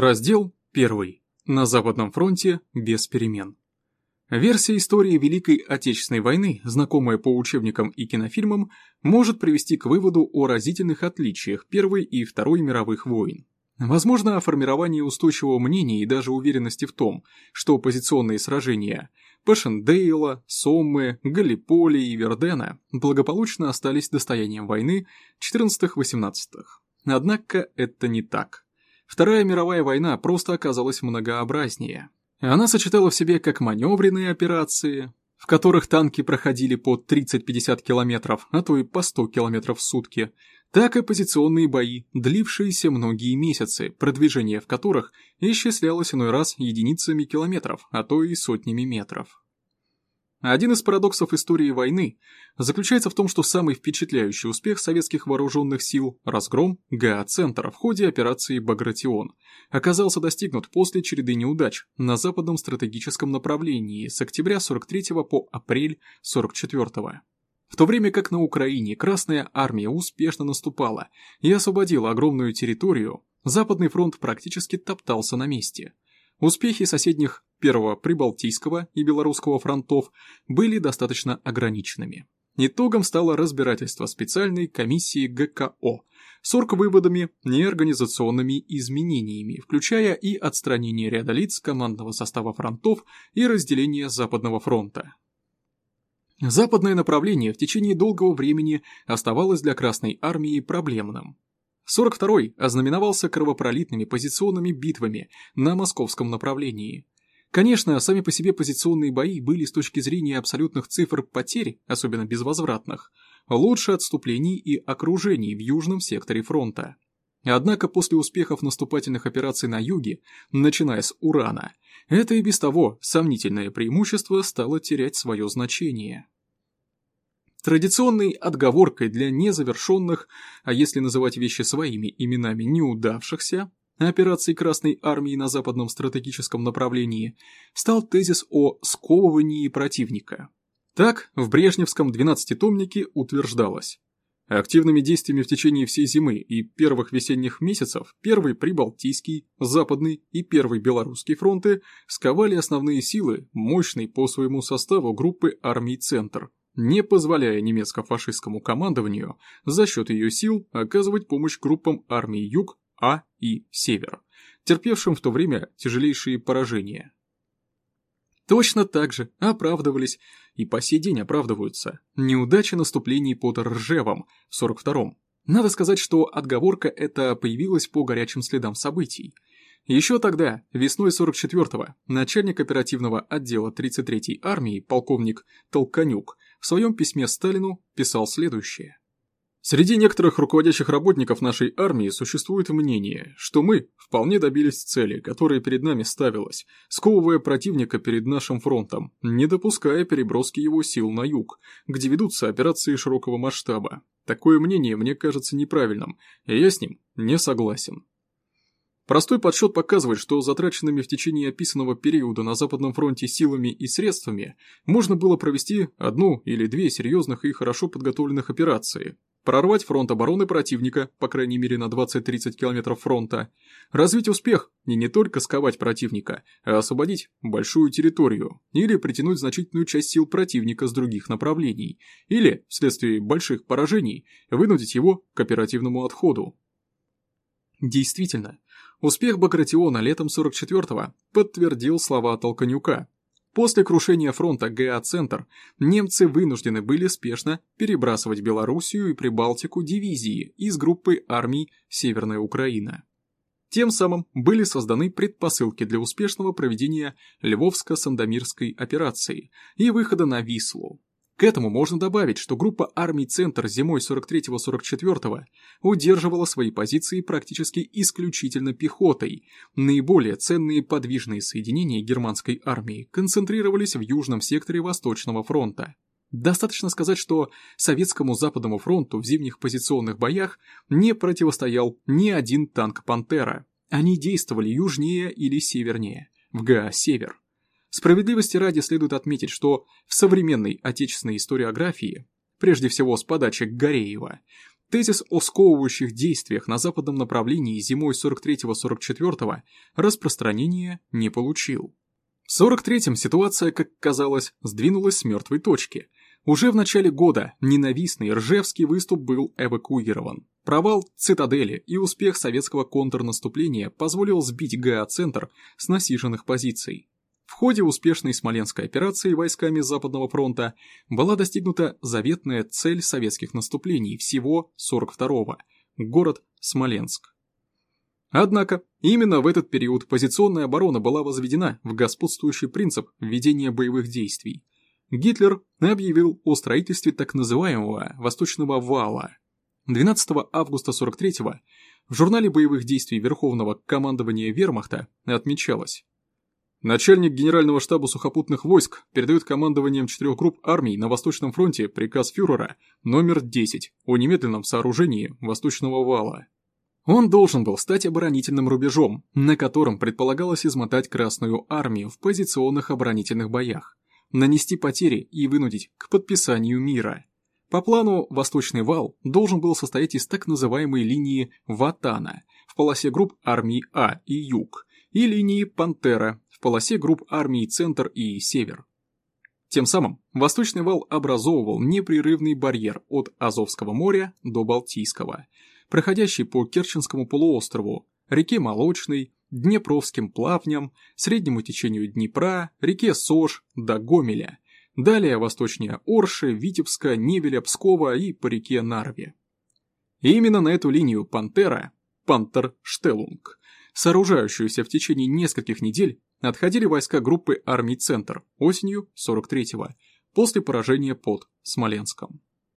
Раздел 1. На Западном фронте без перемен. Версия истории Великой Отечественной войны, знакомая по учебникам и кинофильмам, может привести к выводу о разительных отличиях Первой и Второй мировых войн. Возможно, о формировании устойчивого мнения и даже уверенности в том, что позиционные сражения Пашендейла, Соммы, Галиполи и Вердена благополучно остались достоянием войны 14-18. Однако это не так. Вторая мировая война просто оказалась многообразнее. Она сочетала в себе как маневренные операции, в которых танки проходили по 30-50 километров, а то и по 100 километров в сутки, так и позиционные бои, длившиеся многие месяцы, продвижение в которых исчислялось иной раз единицами километров, а то и сотнями метров. Один из парадоксов истории войны заключается в том, что самый впечатляющий успех советских вооруженных сил – разгром ГА-центра в ходе операции «Багратион» оказался достигнут после череды неудач на западном стратегическом направлении с октября 43 по апрель 44 -го. В то время как на Украине Красная Армия успешно наступала и освободила огромную территорию, Западный фронт практически топтался на месте – Успехи соседних Первого Прибалтийского и Белорусского фронтов были достаточно ограниченными. Итогом стало разбирательство специальной комиссии ГКО с орг-выводами неорганизационными изменениями, включая и отстранение ряда лиц командного состава фронтов и разделение Западного фронта. Западное направление в течение долгого времени оставалось для Красной Армии проблемным. 42-й ознаменовался кровопролитными позиционными битвами на московском направлении. Конечно, сами по себе позиционные бои были с точки зрения абсолютных цифр потерь, особенно безвозвратных, лучше отступлений и окружений в южном секторе фронта. Однако после успехов наступательных операций на юге, начиная с Урана, это и без того сомнительное преимущество стало терять свое значение. Традиционной отговоркой для незавершенных, а если называть вещи своими именами неудавшихся, операций Красной Армии на западном стратегическом направлении, стал тезис о сковывании противника. Так, в Брежневском 12-томнике утверждалось. Активными действиями в течение всей зимы и первых весенних месяцев Первый Прибалтийский, Западный и Первый Белорусский фронты сковали основные силы мощной по своему составу группы армий «Центр», не позволяя немецко-фашистскому командованию за счет ее сил оказывать помощь группам армии Юг, А и Север, терпевшим в то время тяжелейшие поражения. Точно так же оправдывались и по сей день оправдываются неудачи наступлений под Ржевом в 42-м. Надо сказать, что отговорка эта появилась по горячим следам событий. Еще тогда, весной 44-го, начальник оперативного отдела 33-й армии, полковник Толканюк, в своем письме Сталину писал следующее. Среди некоторых руководящих работников нашей армии существует мнение, что мы вполне добились цели, которая перед нами ставилась, сковывая противника перед нашим фронтом, не допуская переброски его сил на юг, где ведутся операции широкого масштаба. Такое мнение мне кажется неправильным, и я с ним не согласен. Простой подсчет показывает, что затраченными в течение описанного периода на Западном фронте силами и средствами можно было провести одну или две серьезных и хорошо подготовленных операции, прорвать фронт обороны противника, по крайней мере на 20-30 километров фронта, развить успех и не только сковать противника, а освободить большую территорию, или притянуть значительную часть сил противника с других направлений, или, вследствие больших поражений, вынудить его к оперативному отходу. Действительно, Успех Багратиона летом 44-го подтвердил слова Толканюка. После крушения фронта ГА-центр немцы вынуждены были спешно перебрасывать Белоруссию и Прибалтику дивизии из группы армий Северная Украина. Тем самым были созданы предпосылки для успешного проведения Львовско-Сандомирской операции и выхода на Вислу. К этому можно добавить, что группа армий «Центр» зимой 43-44 удерживала свои позиции практически исключительно пехотой. Наиболее ценные подвижные соединения германской армии концентрировались в южном секторе Восточного фронта. Достаточно сказать, что Советскому Западному фронту в зимних позиционных боях не противостоял ни один танк «Пантера». Они действовали южнее или севернее, в ГА-Север. Справедливости ради следует отметить, что в современной отечественной историографии, прежде всего с подачи Гореева, Тезис о сковывающих действиях на западном направлении зимой 43-44 распространения не получил. В 43-м ситуация, как казалось, сдвинулась с мертвой точки. Уже в начале года ненавистный Ржевский выступ был эвакуирован. Провал цитадели и успех советского контрнаступления позволил сбить ГА-центр с насиженных позиций. В ходе успешной Смоленской операции войсками Западного фронта была достигнута заветная цель советских наступлений всего 42-го – город Смоленск. Однако, именно в этот период позиционная оборона была возведена в господствующий принцип ведения боевых действий. Гитлер объявил о строительстве так называемого «Восточного вала». 12 августа 43-го в журнале боевых действий Верховного командования Вермахта отмечалось Начальник Генерального штаба сухопутных войск передает командованием четырех групп армий на Восточном фронте приказ фюрера номер 10 о немедленном сооружении Восточного вала. Он должен был стать оборонительным рубежом, на котором предполагалось измотать Красную армию в позиционных оборонительных боях, нанести потери и вынудить к подписанию мира. По плану Восточный вал должен был состоять из так называемой линии Ватана в полосе групп армий А и Юг и линии Пантера в полосе групп армий Центр и Север. Тем самым Восточный вал образовывал непрерывный барьер от Азовского моря до Балтийского, проходящий по Керченскому полуострову, реке Молочной, Днепровским плавням, среднему течению Днепра, реке Сож до Гомеля, далее восточнее Орши, Витебска, Невеля, Пскова и по реке Нарве. И именно на эту линию Пантера, Пантер-Штелунг, сооружающуюся в течение нескольких недель, отходили войска группы армий «Центр» осенью 43-го, после поражения под Смоленском.